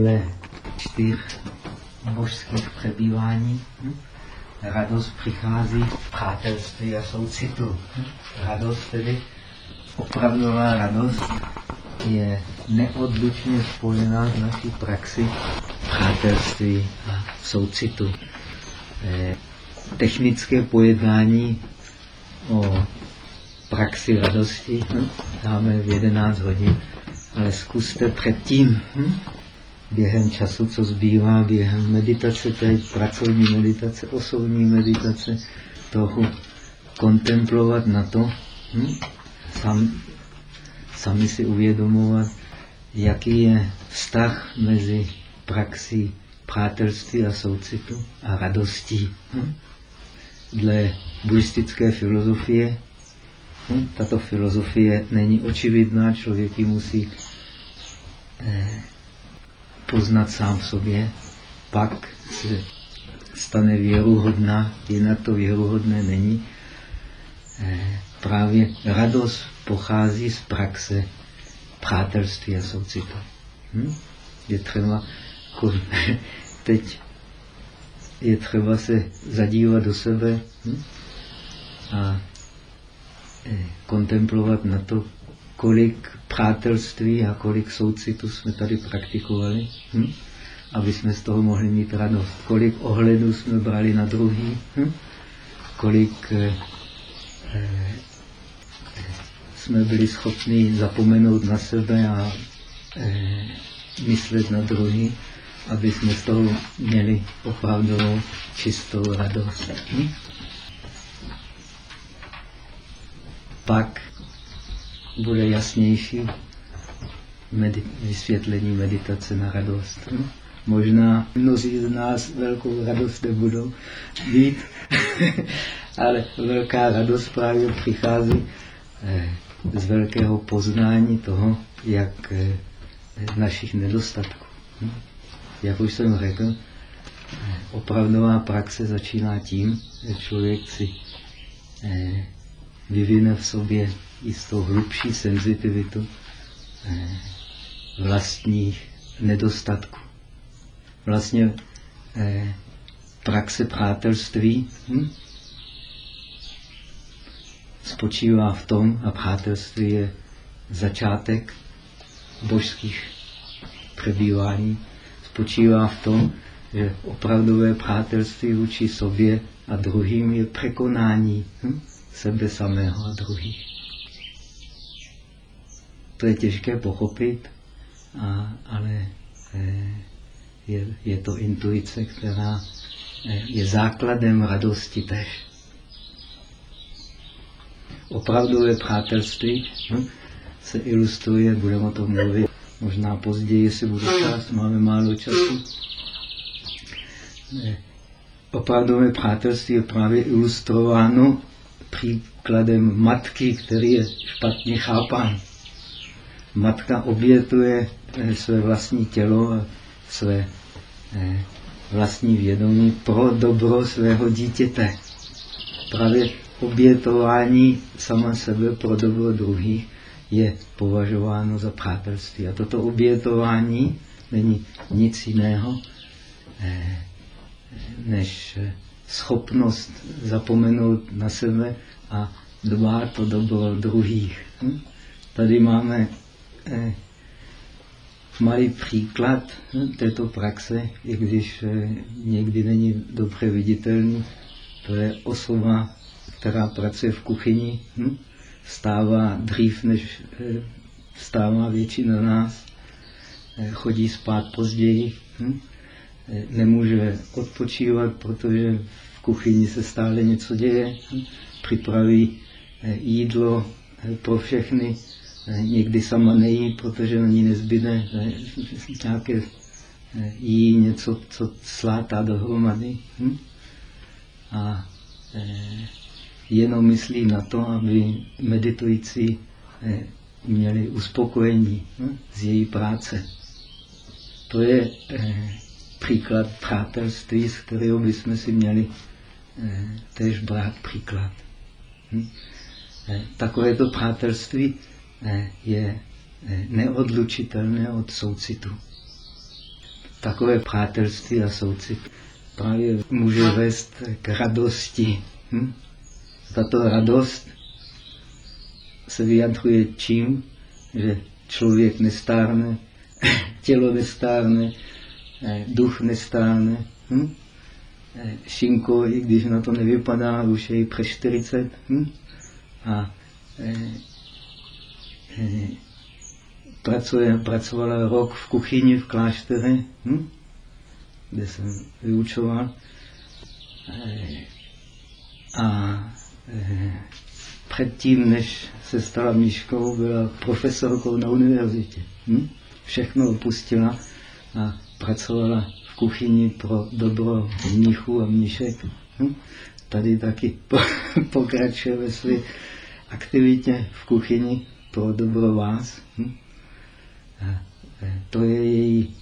Dle čtyř božských přebývání hm? radost přichází v přátelství a soucitu. Hm? Radost tedy, opravdová radost je neodlučně spojená s naší praxi přátelství a soucitu. Eh, technické pojednání o praxi radosti hm? dáme v 11 hodin, ale zkuste předtím? Během času, co zbývá, během meditace, teď pracovní meditace, osobní meditace, trochu kontemplovat na to, hm? Sam, sami si uvědomovat, jaký je vztah mezi praxí přátelství a soucitu a radostí. Hm? Dle buddhistické filozofie, hm? tato filozofie není očividná, člověk ji musí eh, poznat sám sobě, pak se stane věruhodná, jinak to věruhodné není. Eh, právě radost pochází z praxe přátelství a soucitu. Hm? Je třeba, teď je třeba se zadívat do sebe hm? a eh, kontemplovat na to, kolik přátelství a kolik soucitu jsme tady praktikovali, hm? aby jsme z toho mohli mít radost. Kolik ohledů jsme brali na druhý, hm? kolik eh, eh, jsme byli schopni zapomenout na sebe a eh, myslet na druhý, aby jsme z toho měli opravdovou čistou radost. Hm? Pak bude jasnější medit vysvětlení meditace na radost. Hm? Možná mnozí z nás velkou radost nebudou mít, ale velká radost právě přichází eh, z velkého poznání toho, jak eh, našich nedostatků. Hm? Jak už jsem řekl, eh, opravdová praxe začíná tím, že člověk si vyvine v sobě jistou hlubší senzitivitu eh, vlastních nedostatků. Vlastně eh, praxe přátelství hm, spočívá v tom, a přátelství je začátek božských přebývání, spočívá v tom, že opravdové přátelství vůči sobě a druhým je překonání hm, sebe samého a druhých. To je těžké pochopit, a, ale e, je, je to intuice, která e, je základem radosti tež. Opravdové přátelství hm, se ilustruje, budeme o tom mluvit možná později, jestli bude čas, máme málo času. E, opravdové přátelství je právě ilustrováno příkladem matky, který je špatně chápán matka obětuje eh, své vlastní tělo a své eh, vlastní vědomí pro dobro svého dítěte. Právě obětování sama sebe pro dobro druhých je považováno za přátelství. A toto obětování není nic jiného eh, než schopnost zapomenout na sebe a dbát o dobro druhých. Hm? Tady máme malý příklad hm, této praxe, i když eh, někdy není dobře viditelný. To je osoba, která pracuje v kuchyni, hm, stává dřív, než eh, stává většina nás, chodí spát později, hm, nemůže odpočívat, protože v kuchyni se stále něco děje, připraví jídlo pro všechny, někdy sama nejí, protože na ní nezbyde nějaké jí něco, co slátá dohromady. Hm? A eh, jenom myslí na to, aby meditující eh, měli uspokojení hm? z její práce. To je eh, příklad přátelství, z kterého bychom si měli tež brát příklad. Hm? Takovéto přátelství je neodlučitelné od soucitu. takové přátelství a soucit právě může vést k radosti. Hm? Tato radost se vyjadřuje čím, že člověk nestárne, tělo nestárne, eh, duch nestárne. Hm? Eh, Šinko, i když na to nevypadá, už je i přes 40. Hm? A eh, eh, pracuje, pracovala rok v kuchyni v klášteře, hm? kde jsem vyučoval. Eh, a eh, předtím, než se stala míškou, byla profesorkou na univerzitě. Hm? Všechno opustila a pracovala v kuchyni pro dobro mnichů a mnišek. Hm? Tady taky pokračuje ve své aktivitě v kuchyni pro dobro vás. Hm? To je její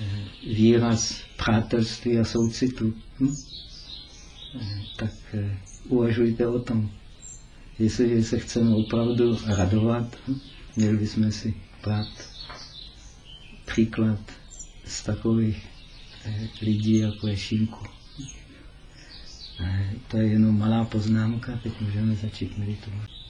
e, výraz přátelství a soucitu. Hm? Tak e, uvažujte o tom. Jestliže se chceme opravdu radovat, hm? měli bychom si brát příklad z takových e, lidí, jako je Šinku. To je jenom malá poznámka, teď můžeme začít meditovat.